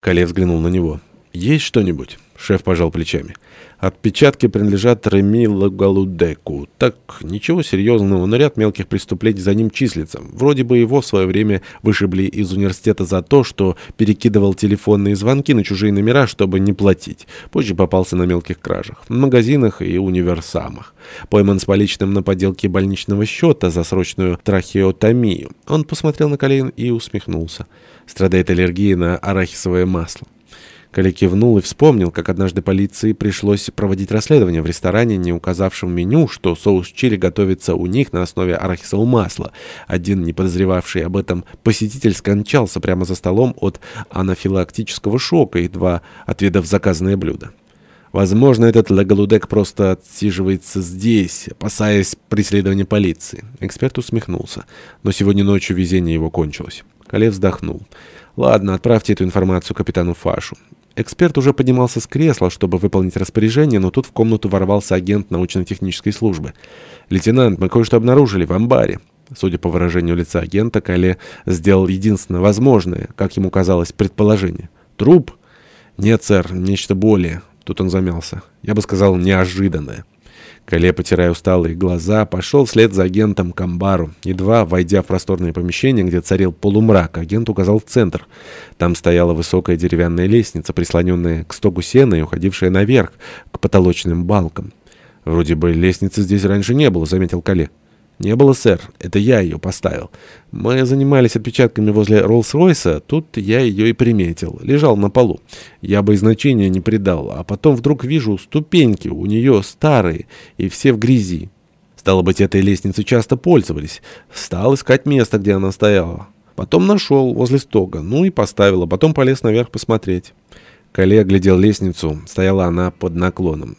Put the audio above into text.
Кале взглянул на него. «Есть что-нибудь?» Шеф пожал плечами. Отпечатки принадлежат Реми Лагалудеку. Так, ничего серьезного, но ряд мелких преступлений за ним числится. Вроде бы его в свое время вышибли из университета за то, что перекидывал телефонные звонки на чужие номера, чтобы не платить. Позже попался на мелких кражах. В магазинах и универсамах. Пойман с поличным на подделке больничного счета за срочную трахеотомию. Он посмотрел на колен и усмехнулся. Страдает аллергией на арахисовое масло. Коля кивнул и вспомнил, как однажды полиции пришлось проводить расследование в ресторане, не указавшем в меню, что соус чили готовится у них на основе арахисового масла. Один, не подозревавший об этом, посетитель скончался прямо за столом от анафилактического шока, едва отведав заказанное блюдо. Возможно, этот Лагалудек просто отсиживается здесь, опасаясь преследования полиции. Эксперт усмехнулся. Но сегодня ночью везение его кончилось. Кале вздохнул. «Ладно, отправьте эту информацию капитану Фашу. Эксперт уже поднимался с кресла, чтобы выполнить распоряжение, но тут в комнату ворвался агент научно-технической службы. «Лейтенант, мы кое-что обнаружили в амбаре». Судя по выражению лица агента, Кале сделал единственное возможное, как ему казалось, предположение. «Труп?» «Нет, сэр, нечто более». Тут он замялся. «Я бы сказал, неожиданное». Кале, потирая усталые глаза, пошел вслед за агентом к амбару. Едва войдя в просторное помещение, где царил полумрак, агент указал в центр. Там стояла высокая деревянная лестница, прислоненная к стогу сена и уходившая наверх, к потолочным балкам. «Вроде бы лестницы здесь раньше не было», — заметил Кале. «Не было, сэр. Это я ее поставил. Мы занимались отпечатками возле Роллс-Ройса. Тут я ее и приметил. Лежал на полу. Я бы и значения не придал. А потом вдруг вижу ступеньки. У нее старые и все в грязи. Стало быть, этой лестницей часто пользовались. Стал искать место, где она стояла. Потом нашел возле стога. Ну и поставил. А потом полез наверх посмотреть». Коллега глядел лестницу. Стояла она под наклоном.